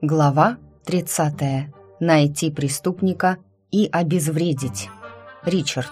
Глава 30. Найти преступника и обезвредить. Ричард.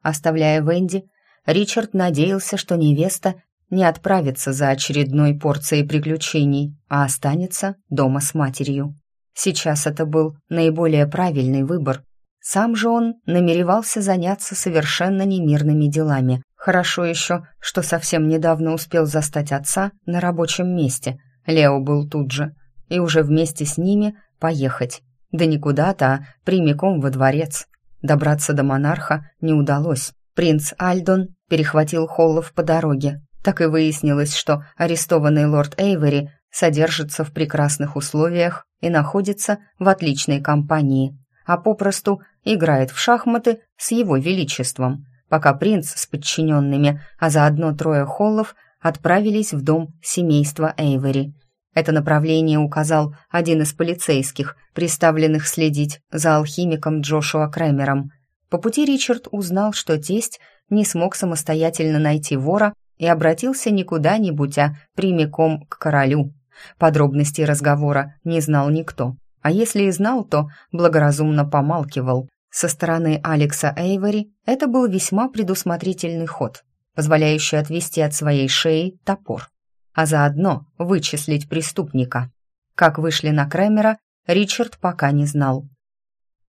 Оставляя Венди, Ричард надеялся, что невеста не отправится за очередной порцией приключений, а останется дома с матерью. Сейчас это был наиболее правильный выбор. Сам же он намеревался заняться совершенно немирными делами, Хорошо еще, что совсем недавно успел застать отца на рабочем месте. Лео был тут же. И уже вместе с ними поехать. Да не куда-то, а прямиком во дворец. Добраться до монарха не удалось. Принц Альдон перехватил Холлов по дороге. Так и выяснилось, что арестованный лорд Эйвери содержится в прекрасных условиях и находится в отличной компании, а попросту играет в шахматы с его величеством – пока принц с подчиненными, а заодно трое холлов, отправились в дом семейства Эйвери. Это направление указал один из полицейских, приставленных следить за алхимиком Джошуа Крэмером. По пути Ричард узнал, что тесть не смог самостоятельно найти вора и обратился не куда-нибудь, а прямиком к королю. Подробностей разговора не знал никто, а если и знал, то благоразумно помалкивал. Со стороны Алекса Эйвори это был весьма предусмотрительный ход, позволяющий отвести от своей шеи топор, а заодно вычислить преступника. Как вышли на Крэмера, Ричард пока не знал.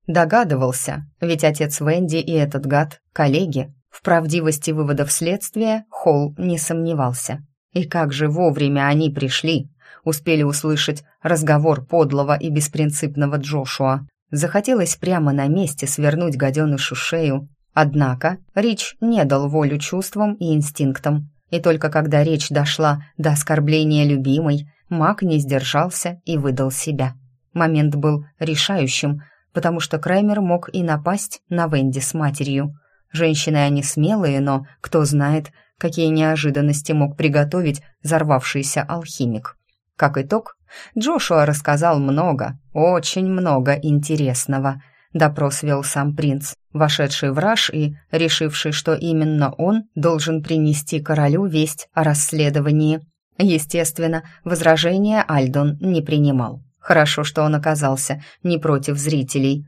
Догадывался, ведь отец Венди и этот гад – коллеги. В правдивости выводов следствия Холл не сомневался. И как же вовремя они пришли, успели услышать разговор подлого и беспринципного Джошуа, Захотелось прямо на месте свернуть гаденышу шею. Однако Рич не дал волю чувствам и инстинктам. И только когда речь дошла до оскорбления любимой, маг не сдержался и выдал себя. Момент был решающим, потому что Краймер мог и напасть на Венди с матерью. Женщины они смелые, но кто знает, какие неожиданности мог приготовить взорвавшийся алхимик. Как итог, Джошуа рассказал много, очень много интересного. Допрос вел сам принц, вошедший в раж и решивший, что именно он должен принести королю весть о расследовании. Естественно, возражения Альдон не принимал. Хорошо, что он оказался не против зрителей.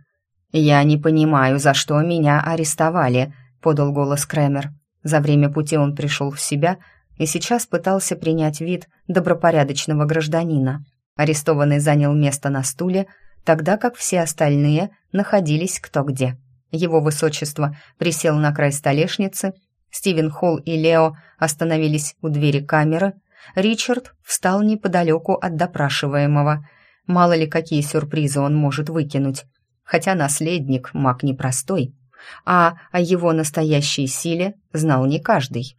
«Я не понимаю, за что меня арестовали», — подал голос Крэмер. За время пути он пришел в себя и сейчас пытался принять вид добропорядочного гражданина. Арестованный занял место на стуле, тогда как все остальные находились кто где. Его высочество присел на край столешницы, Стивен Холл и Лео остановились у двери камеры, Ричард встал неподалеку от допрашиваемого. Мало ли какие сюрпризы он может выкинуть. Хотя наследник маг непростой, а о его настоящей силе знал не каждый.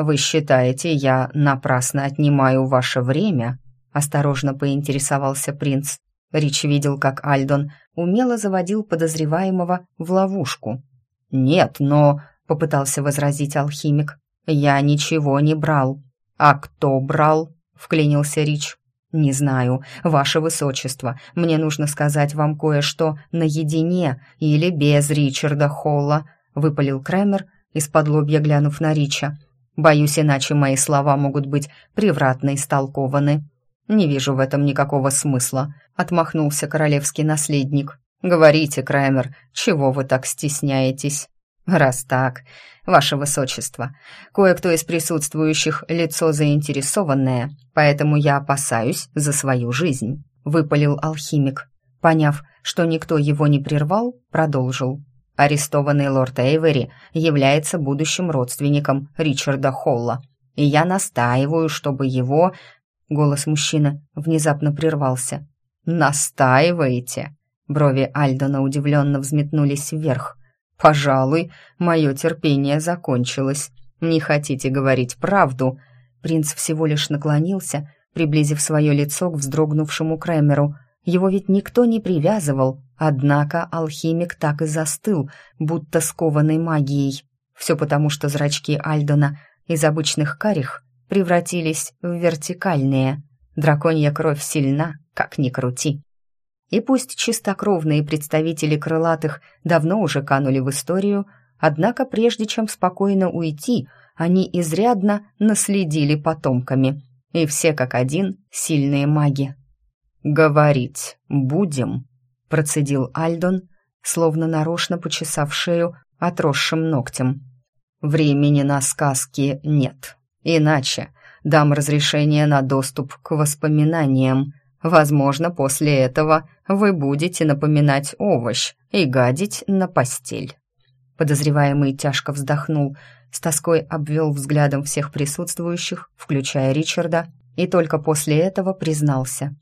«Вы считаете, я напрасно отнимаю ваше время?» осторожно поинтересовался принц. Рич видел, как Альдон умело заводил подозреваемого в ловушку. «Нет, но...» — попытался возразить алхимик. «Я ничего не брал». «А кто брал?» — вклинился Рич. «Не знаю, ваше высочество, мне нужно сказать вам кое-что наедине или без Ричарда Холла», — выпалил Крэмер, из-под лобья глянув на Рича. «Боюсь, иначе мои слова могут быть превратно истолкованы». «Не вижу в этом никакого смысла», — отмахнулся королевский наследник. «Говорите, Краймер, чего вы так стесняетесь?» «Раз так, ваше высочество, кое-кто из присутствующих лицо заинтересованное, поэтому я опасаюсь за свою жизнь», — выпалил алхимик. Поняв, что никто его не прервал, продолжил. Арестованный лорд Эйвери является будущим родственником Ричарда Холла, и я настаиваю, чтобы его Голос мужчины внезапно прервался. «Настаиваете?» Брови Альдона удивленно взметнулись вверх. «Пожалуй, мое терпение закончилось. Не хотите говорить правду?» Принц всего лишь наклонился, приблизив свое лицо к вздрогнувшему Крэмеру. Его ведь никто не привязывал, однако алхимик так и застыл, будто скованный магией. Все потому, что зрачки Альдона из обычных карих превратились в вертикальные. Драконья кровь сильна, как ни крути. И пусть чистокровные представители крылатых давно уже канули в историю, однако прежде чем спокойно уйти, они изрядно наследили потомками. и все как один сильные маги. «Говорить будем», — процедил Альдон, словно нарочно почесав шею отросшим ногтем. «Времени на сказки нет. Иначе дам разрешение на доступ к воспоминаниям. Возможно, после этого вы будете напоминать овощ и гадить на постель». Подозреваемый тяжко вздохнул, с тоской обвел взглядом всех присутствующих, включая Ричарда, и только после этого признался.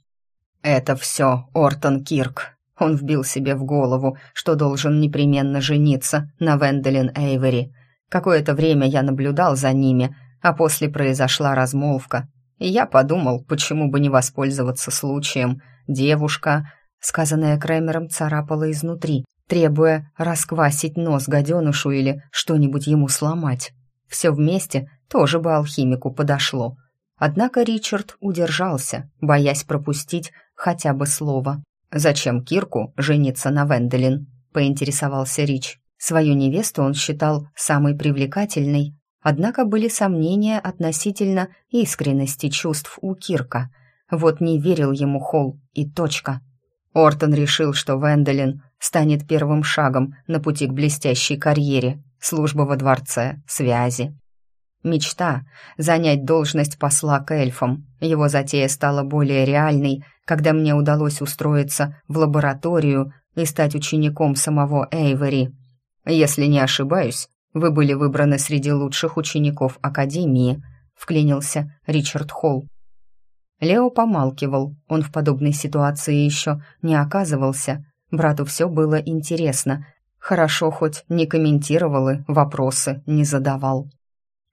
«Это все Ортон Кирк. Он вбил себе в голову, что должен непременно жениться на Венделин Эйвери. Какое-то время я наблюдал за ними, а после произошла размолвка. И я подумал, почему бы не воспользоваться случаем. Девушка, сказанная Крэмером, царапала изнутри, требуя расквасить нос гаденушу или что-нибудь ему сломать. Все вместе тоже бы алхимику подошло. Однако Ричард удержался, боясь пропустить хотя бы слово. «Зачем Кирку жениться на Венделин?» — поинтересовался Рич. Свою невесту он считал самой привлекательной, однако были сомнения относительно искренности чувств у Кирка. Вот не верил ему Холл и точка. Ортон решил, что Венделин станет первым шагом на пути к блестящей карьере, служба во дворце, связи. Мечта — занять должность посла к эльфам. Его затея стала более реальной, когда мне удалось устроиться в лабораторию и стать учеником самого Эйвери. Если не ошибаюсь, вы были выбраны среди лучших учеников Академии, вклинился Ричард Холл. Лео помалкивал, он в подобной ситуации еще не оказывался. Брату все было интересно. Хорошо хоть не комментировал и вопросы не задавал.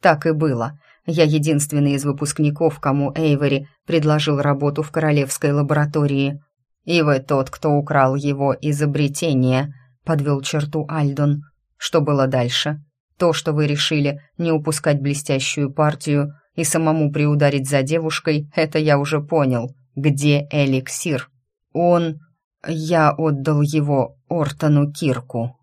Так и было. Я единственный из выпускников, кому Эйвери предложил работу в королевской лаборатории. И вы тот, кто украл его изобретение, подвел черту Альдон. Что было дальше? То, что вы решили не упускать блестящую партию и самому приударить за девушкой, это я уже понял. Где эликсир? Он... Я отдал его Ортону Кирку.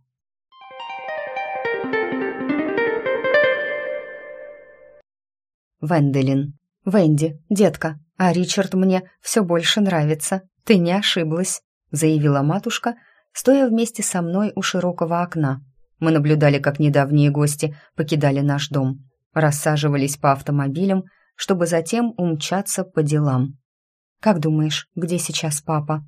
Венделин. «Венди, детка, а Ричард мне все больше нравится. Ты не ошиблась», — заявила матушка, стоя вместе со мной у широкого окна. Мы наблюдали, как недавние гости покидали наш дом рассаживались по автомобилям, чтобы затем умчаться по делам. «Как думаешь, где сейчас папа?»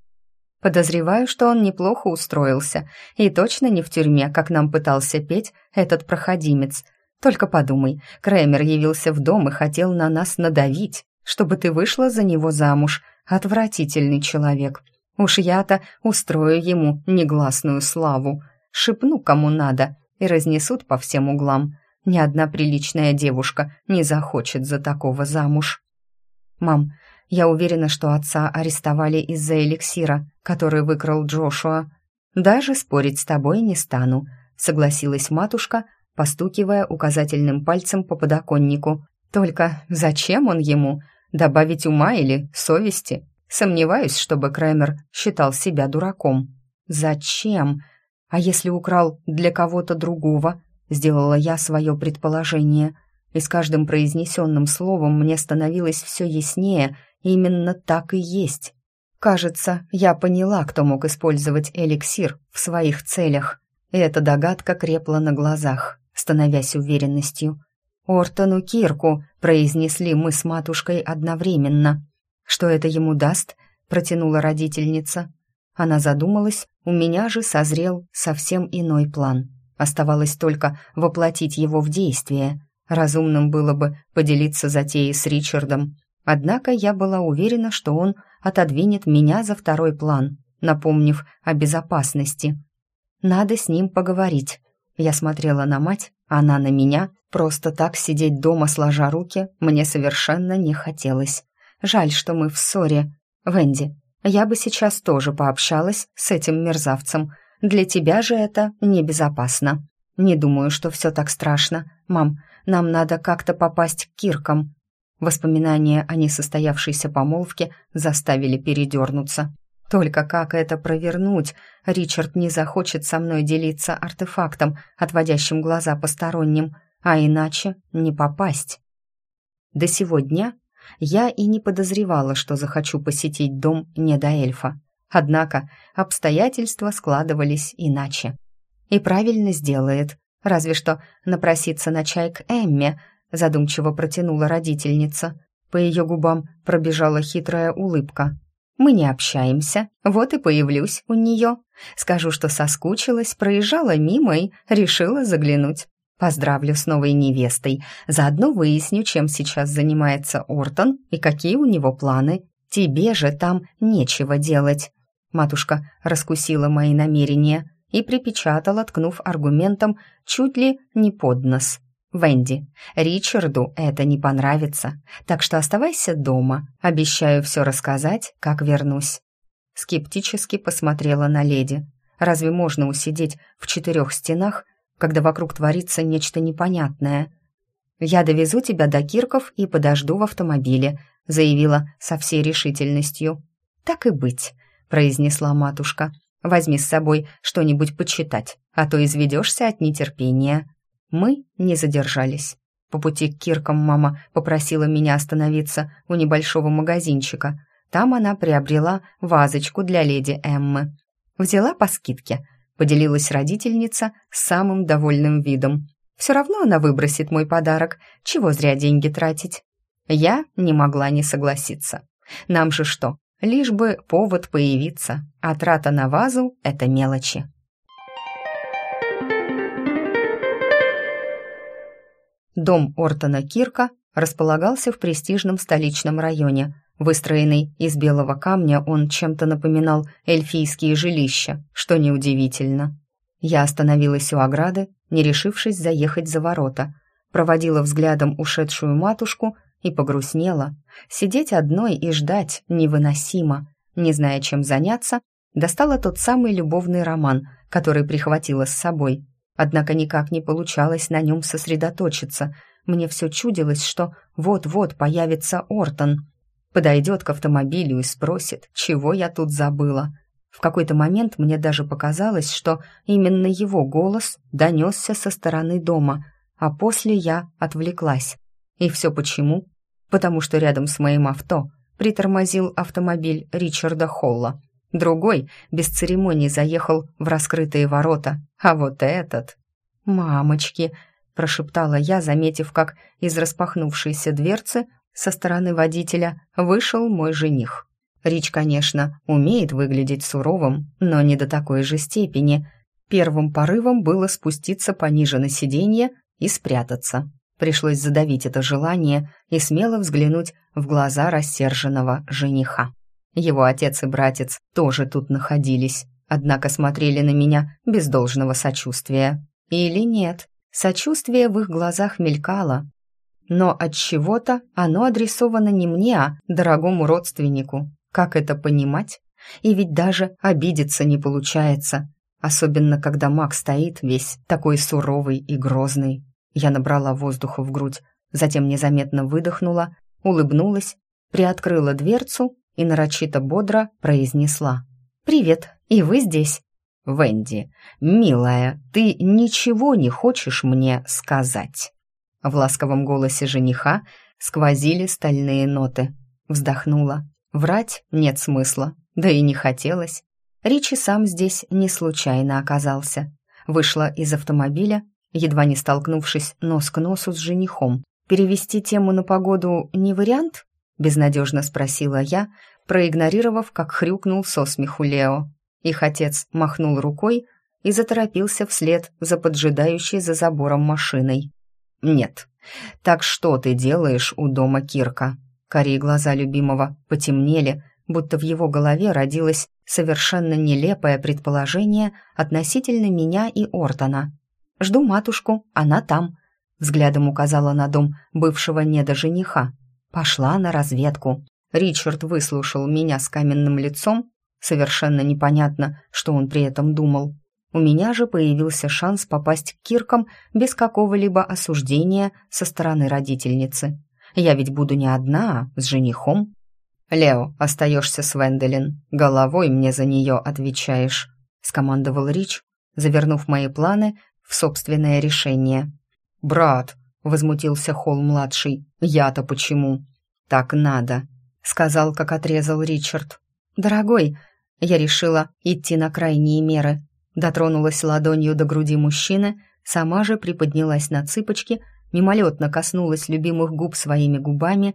«Подозреваю, что он неплохо устроился, и точно не в тюрьме, как нам пытался петь этот проходимец. Только подумай, Крэмер явился в дом и хотел на нас надавить, чтобы ты вышла за него замуж. Отвратительный человек. Уж я-то устрою ему негласную славу. Шепну кому надо, и разнесут по всем углам. Ни одна приличная девушка не захочет за такого замуж. Мам, я уверена, что отца арестовали из-за эликсира, который выкрал Джошуа. Даже спорить с тобой не стану, согласилась матушка, постукивая указательным пальцем по подоконнику. Только зачем он ему? Добавить ума или совести? Сомневаюсь, чтобы Крэмер считал себя дураком. Зачем? А если украл для кого-то другого? Сделала я свое предположение, и с каждым произнесенным словом мне становилось все яснее, именно так и есть. Кажется, я поняла, кто мог использовать эликсир в своих целях, и эта догадка крепла на глазах, становясь уверенностью. «Ортону Кирку», — произнесли мы с матушкой одновременно. «Что это ему даст?» — протянула родительница. Она задумалась, у меня же созрел совсем иной план. Оставалось только воплотить его в действие. Разумным было бы поделиться затеей с Ричардом. Однако я была уверена, что он отодвинет меня за второй план, напомнив о безопасности. Надо с ним поговорить. Я смотрела на мать, она на меня. Просто так сидеть дома сложа руки мне совершенно не хотелось. Жаль, что мы в ссоре. Венди, я бы сейчас тоже пообщалась с этим мерзавцем, для тебя же это небезопасно. Не думаю, что все так страшно. Мам, нам надо как-то попасть к Киркам». Воспоминания о несостоявшейся помолвке заставили передернуться. Только как это провернуть? Ричард не захочет со мной делиться артефактом, отводящим глаза посторонним, а иначе не попасть. До сего дня Я и не подозревала, что захочу посетить дом недоэльфа. Однако обстоятельства складывались иначе. И правильно сделает, разве что напроситься на чай к Эмме, задумчиво протянула родительница. По ее губам пробежала хитрая улыбка. «Мы не общаемся, вот и появлюсь у нее. Скажу, что соскучилась, проезжала мимо и решила заглянуть. Поздравлю с новой невестой, заодно выясню, чем сейчас занимается Ортон и какие у него планы. Тебе же там нечего делать». Матушка раскусила мои намерения и припечатала, ткнув аргументом чуть ли не под нос. «Венди, Ричарду это не понравится, так что оставайся дома. Обещаю все рассказать, как вернусь». Скептически посмотрела на леди. «Разве можно усидеть в четырех стенах, когда вокруг творится нечто непонятное?» «Я довезу тебя до Кирков и подожду в автомобиле», заявила со всей решительностью. «Так и быть», произнесла матушка. «Возьми с собой что-нибудь почитать, а то изведешься от нетерпения». Мы не задержались. По пути к Киркам мама попросила меня остановиться у небольшого магазинчика. Там она приобрела вазочку для леди Эммы. Взяла по скидке, поделилась родительница с самым довольным видом. Все равно она выбросит мой подарок, чего зря деньги тратить. Я не могла не согласиться. Нам же что, лишь бы повод появиться, а трата на вазу — это мелочи. Дом Ортона Кирка располагался в престижном столичном районе. Выстроенный из белого камня, он чем-то напоминал эльфийские жилища, что неудивительно. Я остановилась у ограды, не решившись заехать за ворота, проводила взглядом ушедшую матушку и погрустнела. Сидеть одной и ждать невыносимо. Не зная, чем заняться, достала тот самый любовный роман, который прихватила с собой. Однако никак не получалось на нем сосредоточиться. Мне все чудилось, что вот-вот появится Ортон. Подойдет к автомобилю и спросит, чего я тут забыла. В какой-то момент мне даже показалось, что именно его голос донесся со стороны дома, а после я отвлеклась. И все почему? Потому что рядом с моим авто притормозил автомобиль Ричарда Холла. Другой без церемоний заехал в раскрытые ворота, а вот этот... «Мамочки!» — прошептала я, заметив, как из распахнувшейся дверцы со стороны водителя вышел мой жених. Рич, конечно, умеет выглядеть суровым, но не до такой же степени. Первым порывом было спуститься пониже на сиденье и спрятаться. Пришлось задавить это желание и смело взглянуть в глаза рассерженного жениха. Его отец и братец тоже тут находились, однако смотрели на меня без должного сочувствия. Или нет, сочувствие в их глазах мелькало, но от чего-то оно адресовано не мне, а дорогому родственнику. Как это понимать? И ведь даже обидеться не получается, особенно когда маг стоит весь такой суровый и грозный. Я набрала воздуха в грудь, затем незаметно выдохнула, улыбнулась, приоткрыла дверцу и нарочито бодро произнесла. «Привет, и вы здесь?» «Венди, милая, ты ничего не хочешь мне сказать?» В ласковом голосе жениха сквозили стальные ноты. Вздохнула. Врать нет смысла, да и не хотелось. Ричи сам здесь не случайно оказался. Вышла из автомобиля едва не столкнувшись нос к носу с женихом. «Перевести тему на погоду не вариант?» — безнадежно спросила я, проигнорировав, как хрюкнул со смеху Лео. Их отец махнул рукой и заторопился вслед за поджидающей за забором машиной. «Нет. Так что ты делаешь у дома Кирка?» Карие глаза любимого потемнели, будто в его голове родилось совершенно нелепое предположение относительно меня и Ортона. Жду матушку, она там», — взглядом указала на дом бывшего недожениха. Пошла на разведку. Ричард выслушал меня с каменным лицом. Совершенно непонятно, что он при этом думал. У меня же появился шанс попасть к Киркам без какого-либо осуждения со стороны родительницы. Я ведь буду не одна, а с женихом. «Лео, остаешься с Венделин. Головой мне за нее отвечаешь», — скомандовал Рич, завернув мои планы в собственное решение. «Брат», — возмутился Холл-младший, — «я-то почему?» «Так надо», — сказал, как отрезал Ричард. «Дорогой», — я решила идти на крайние меры. Дотронулась ладонью до груди мужчины, сама же приподнялась на цыпочки, мимолетно коснулась любимых губ своими губами.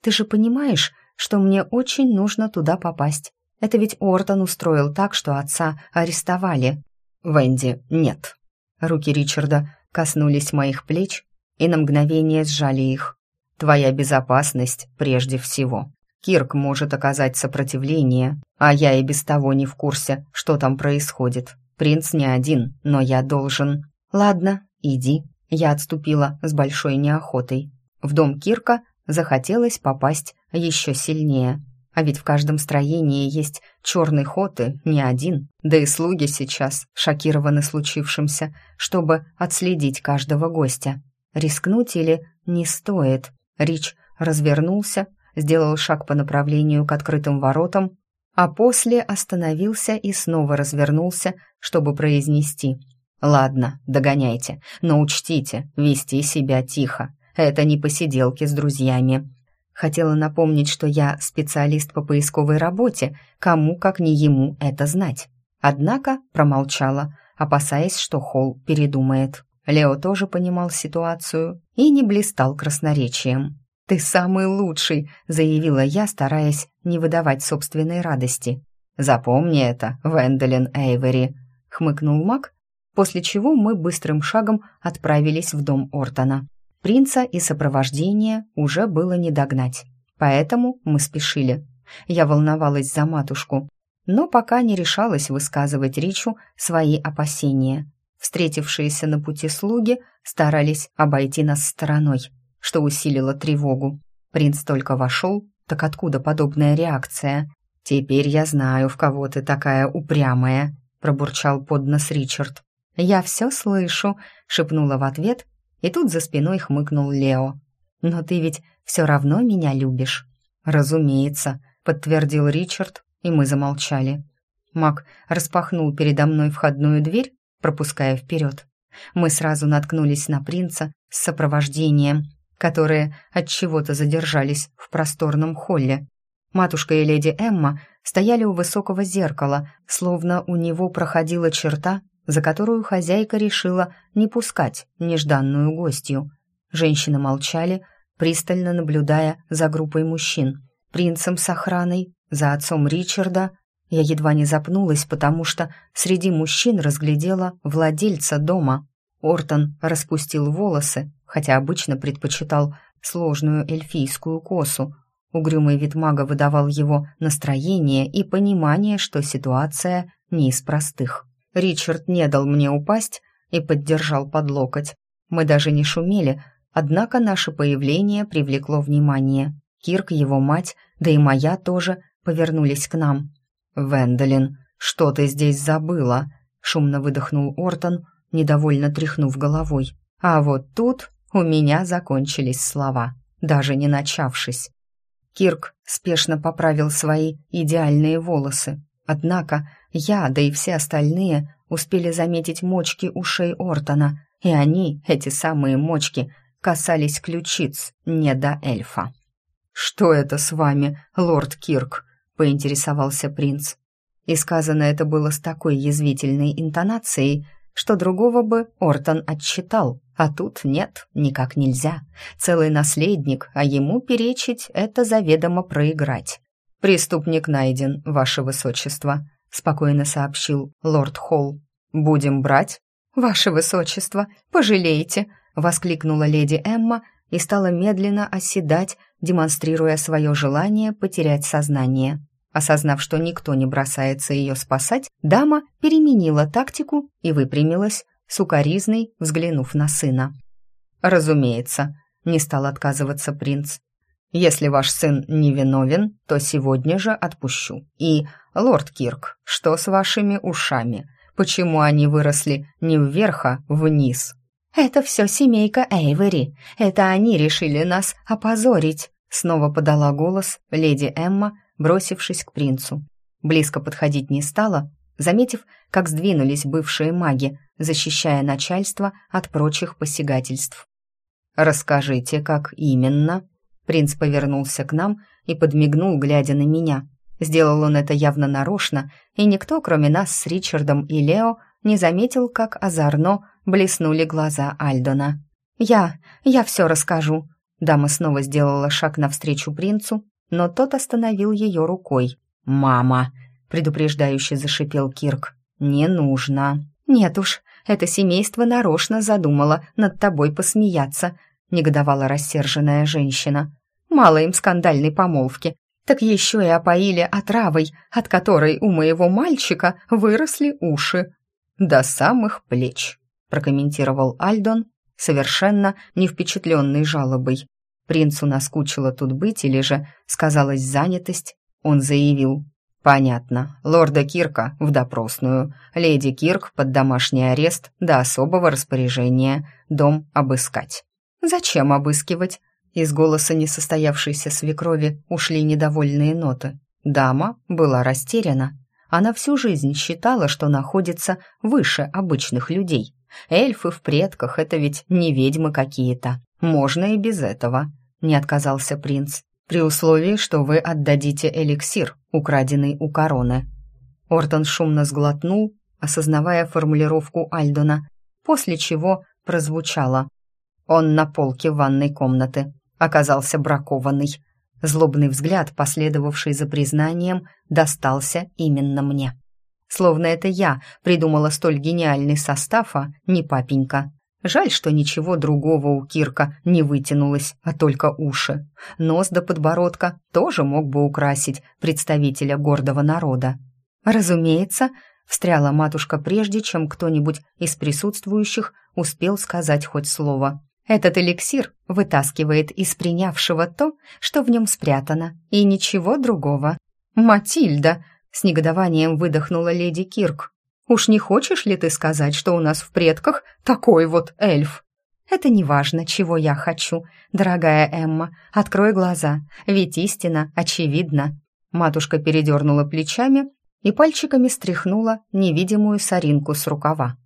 «Ты же понимаешь, что мне очень нужно туда попасть. Это ведь Ортон устроил так, что отца арестовали». «Венди, нет». Руки Ричарда коснулись моих плеч и на мгновение сжали их. «Твоя безопасность прежде всего. Кирк может оказать сопротивление, а я и без того не в курсе, что там происходит. Принц не один, но я должен...» «Ладно, иди». Я отступила с большой неохотой. В дом Кирка захотелось попасть еще сильнее. А ведь в каждом строении есть черный ход и не один. Да и слуги сейчас шокированы случившимся, чтобы отследить каждого гостя. Рискнуть или не стоит? Рич развернулся, сделал шаг по направлению к открытым воротам, а после остановился и снова развернулся, чтобы произнести «Ладно, догоняйте, но учтите, вести себя тихо. Это не посиделки с друзьями. Хотела напомнить, что я специалист по поисковой работе, кому, как не ему, это знать. Однако промолчала, опасаясь, что Холл передумает. Лео тоже понимал ситуацию и не блистал красноречием. «Ты самый лучший», — заявила я, стараясь не выдавать собственной радости. «Запомни это, Венделин Эйвери», — хмыкнул маг, после чего мы быстрым шагом отправились в дом Ортона. Принца и сопровождение уже было не догнать, поэтому мы спешили. Я волновалась за матушку, но пока не решалась высказывать Ричу свои опасения. Встретившиеся на пути слуги старались обойти нас стороной, что усилило тревогу. Принц только вошел, так откуда подобная реакция? «Теперь я знаю, в кого ты такая упрямая», — пробурчал под нос Ричард. «Я все слышу», — шепнула в ответ и тут за спиной хмыкнул Лео. «Но ты ведь все равно меня любишь». «Разумеется», — подтвердил Ричард, и мы замолчали. Мак распахнул передо мной входную дверь, пропуская вперед. Мы сразу наткнулись на принца с сопровождением, которые от чего-то задержались в просторном холле. Матушка и леди Эмма стояли у высокого зеркала, словно у него проходила черта, за которую хозяйка решила не пускать нежданную гостью. Женщины молчали, пристально наблюдая за группой мужчин. Принцем с охраной, за отцом Ричарда. Я едва не запнулась, потому что среди мужчин разглядела владельца дома. Ортон распустил волосы, хотя обычно предпочитал сложную эльфийскую косу. Угрюмый вид мага выдавал его настроение и понимание, что ситуация не из простых. Ричард не дал мне упасть и поддержал под локоть. Мы даже не шумели, однако наше появление привлекло внимание. Кирк, его мать, да и моя тоже повернулись к нам. «Венделин, что ты здесь забыла?» — шумно выдохнул Ортон, недовольно тряхнув головой. А вот тут у меня закончились слова, даже не начавшись. Кирк спешно поправил свои идеальные волосы, Однако я, да и все остальные, успели заметить мочки ушей Ортона, и они, эти самые мочки, касались ключиц не до эльфа. «Что это с вами, лорд Кирк?» — поинтересовался принц. И сказано это было с такой язвительной интонацией, что другого бы Ортон отчитал, а тут нет, никак нельзя. Целый наследник, а ему перечить — это заведомо проиграть. «Преступник найден, ваше высочество», — спокойно сообщил лорд Холл. «Будем брать?» «Ваше высочество, пожалеете», — воскликнула леди Эмма и стала медленно оседать, демонстрируя свое желание потерять сознание. Осознав, что никто не бросается ее спасать, дама переменила тактику и выпрямилась, сукоризной взглянув на сына. «Разумеется», — не стал отказываться принц. Если ваш сын невиновен, то сегодня же отпущу. И, лорд Кирк, что с вашими ушами? Почему они выросли не вверх, а вниз?» «Это все семейка Эйвери. Это они решили нас опозорить», — снова подала голос леди Эмма, бросившись к принцу. Близко подходить не стала, заметив, как сдвинулись бывшие маги, защищая начальство от прочих посягательств. «Расскажите, как именно?» Принц повернулся к нам и подмигнул, глядя на меня. Сделал он это явно нарочно, и никто, кроме нас с Ричардом и Лео, не заметил, как озорно блеснули глаза Альдона. «Я, я все расскажу». Дама снова сделала шаг навстречу принцу, но тот остановил ее рукой. «Мама!» — предупреждающе зашипел Кирк. «Не нужно». «Нет уж, это семейство нарочно задумало над тобой посмеяться», — негодовала рассерженная женщина. «Мало им скандальной помолвки, так еще и опоили отравой, от которой у моего мальчика выросли уши». «До самых плеч», — прокомментировал Альдон, совершенно не впечатленный жалобой. Принцу наскучило тут быть или же сказалась занятость, он заявил. «Понятно. Лорда Кирка в допросную, леди Кирк под домашний арест до особого распоряжения, дом обыскать». «Зачем обыскивать?» Из голоса несостоявшейся свекрови ушли недовольные ноты. Дама была растеряна. Она всю жизнь считала, что находится выше обычных людей. Эльфы в предках — это ведь не ведьмы какие-то. Можно и без этого, — не отказался принц при условии, что вы отдадите эликсир, украденный у короны». Ортон шумно сглотнул, осознавая формулировку Альдона, после чего прозвучало. Он на полке ванной комнаты оказался бракованный. Злобный взгляд, последовавший за признанием, достался именно мне. Словно это я придумала столь гениальный состав, а не папенька. Жаль, что ничего другого у Кирка не вытянулось, а только уши. Нос до подбородка тоже мог бы украсить представителя гордого народа. «Разумеется», — встряла матушка прежде, чем кто-нибудь из присутствующих успел сказать хоть слово. «Этот эликсир вытаскивает из принявшего то, что в нем спрятано, и ничего другого». «Матильда!» — с негодованием выдохнула леди Кирк. Уж не хочешь ли ты сказать, что у нас в предках такой вот эльф?» «Это не важно, чего я хочу, дорогая Эмма. Открой глаза, ведь истина очевидна». Матушка передернула плечами и пальчиками стряхнула невидимую соринку с рукава.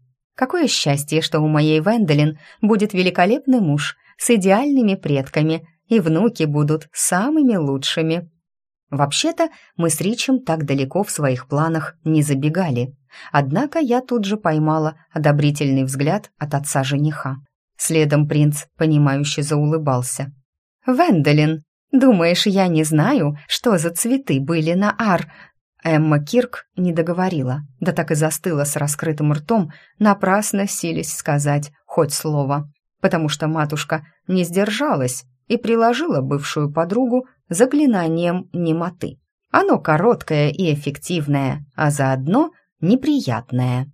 «Какое счастье, что у моей Венделин будет великолепный муж с идеальными предками, и внуки будут самыми лучшими». Вообще-то мы с Ричем так далеко в своих планах не забегали. Однако я тут же поймала одобрительный взгляд от отца жениха. Следом принц, понимающе заулыбался. «Венделин, думаешь, я не знаю, что за цветы были на ар...» Эмма Кирк не договорила, да так и застыла с раскрытым ртом, напрасно сились сказать хоть слово, потому что матушка не сдержалась и приложила бывшую подругу заклинанием немоты. Оно короткое и эффективное, а заодно неприятное.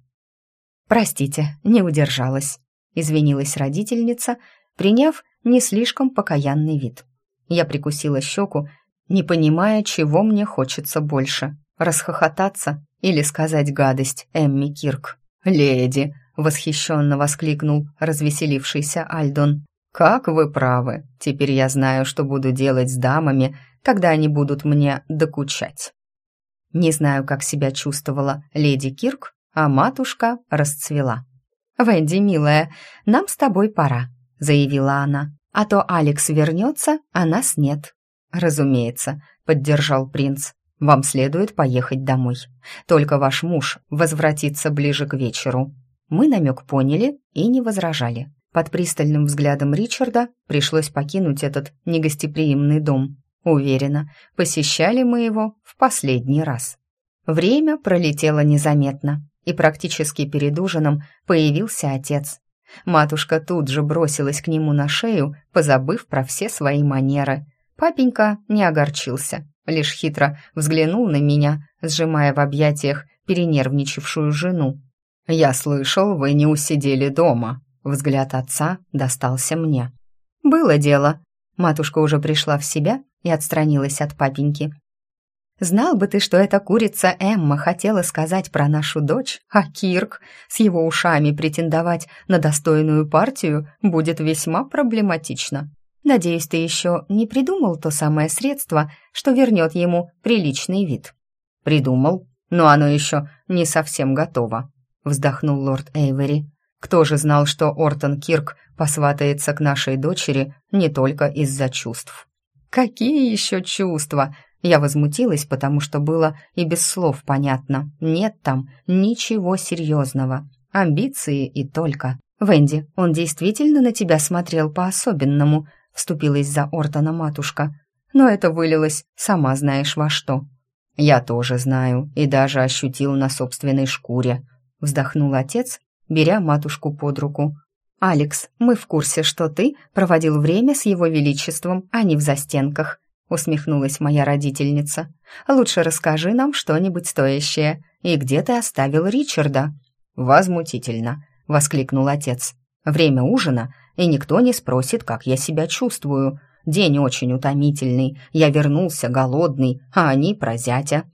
«Простите, не удержалась», — извинилась родительница, приняв не слишком покаянный вид. Я прикусила щеку, не понимая, чего мне хочется больше — расхохотаться или сказать гадость Эмми Кирк. «Леди!» — восхищенно воскликнул развеселившийся Альдон. «Как вы правы! Теперь я знаю, что буду делать с дамами, когда они будут мне докучать». Не знаю, как себя чувствовала леди Кирк, а матушка расцвела. «Венди, милая, нам с тобой пора», — заявила она. «А то Алекс вернется, а нас нет». «Разумеется», — поддержал принц. «Вам следует поехать домой. Только ваш муж возвратится ближе к вечеру». Мы намек поняли и не возражали. Под пристальным взглядом Ричарда пришлось покинуть этот негостеприимный дом. Уверена, посещали мы его в последний раз. Время пролетело незаметно, и практически перед ужином появился отец. Матушка тут же бросилась к нему на шею, позабыв про все свои манеры. Папенька не огорчился, лишь хитро взглянул на меня, сжимая в объятиях перенервничавшую жену. «Я слышал, вы не усидели дома». Взгляд отца достался мне. «Было дело». Матушка уже пришла в себя и отстранилась от папеньки. «Знал бы ты, что эта курица Эмма хотела сказать про нашу дочь, а Кирк с его ушами претендовать на достойную партию будет весьма проблематично. Надеюсь, ты еще не придумал то самое средство, что вернет ему приличный вид». «Придумал, но оно еще не совсем готово», — вздохнул лорд Эйвери. «Кто же знал, что Ортон Кирк посватается к нашей дочери не только из-за чувств?» Какие еще чувства? Я возмутилась, потому что было и без слов понятно. Нет там ничего серьезного. Амбиции и только. «Венди, он действительно на тебя смотрел по-особенному», — вступилась за Ортона матушка. «Но это вылилось, сама знаешь во что». «Я тоже знаю и даже ощутил на собственной шкуре», — вздохнул отец, беря матушку под руку. «Алекс, мы в курсе, что ты проводил время с его величеством, а не в застенках», — усмехнулась моя родительница. «Лучше расскажи нам что-нибудь стоящее. И где ты оставил Ричарда?» «Возмутительно», — воскликнул отец. «Время ужина, и никто не спросит, как я себя чувствую. День очень утомительный, я вернулся голодный, а они про зятя».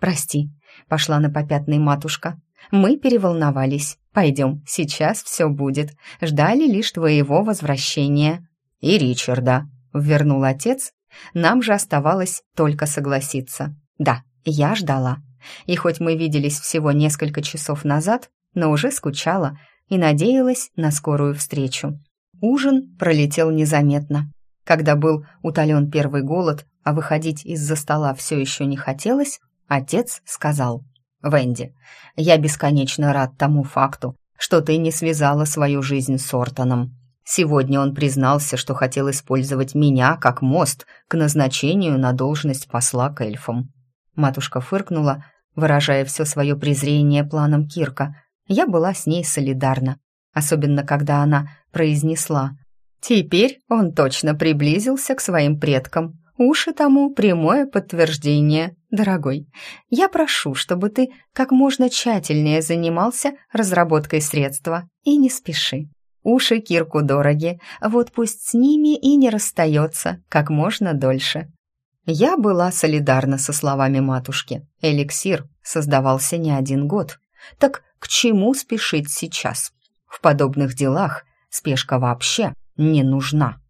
«Прости», — пошла на попятный матушка. «Мы переволновались. Пойдем, сейчас все будет. Ждали лишь твоего возвращения». «И Ричарда», — вернул отец, нам же оставалось только согласиться. Да, я ждала. И хоть мы виделись всего несколько часов назад, но уже скучала и надеялась на скорую встречу. Ужин пролетел незаметно. Когда был утолен первый голод, а выходить из-за стола все еще не хотелось, отец сказал, «Венди, я бесконечно рад тому факту, что ты не связала свою жизнь с Ортоном. Сегодня он признался, что хотел использовать меня как мост к назначению на должность посла к эльфам. Матушка фыркнула, выражая все свое презрение планам Кирка. Я была с ней солидарна, особенно когда она произнесла «Теперь он точно приблизился к своим предкам. Уши тому прямое подтверждение, дорогой. Я прошу, чтобы ты как можно тщательнее занимался разработкой средства и не спеши. Уши Кирку дороги, вот пусть с ними и не расстается как можно дольше. Я была солидарна со словами матушки. Эликсир создавался не один год. Так к чему спешить сейчас? В подобных делах спешка вообще не нужна.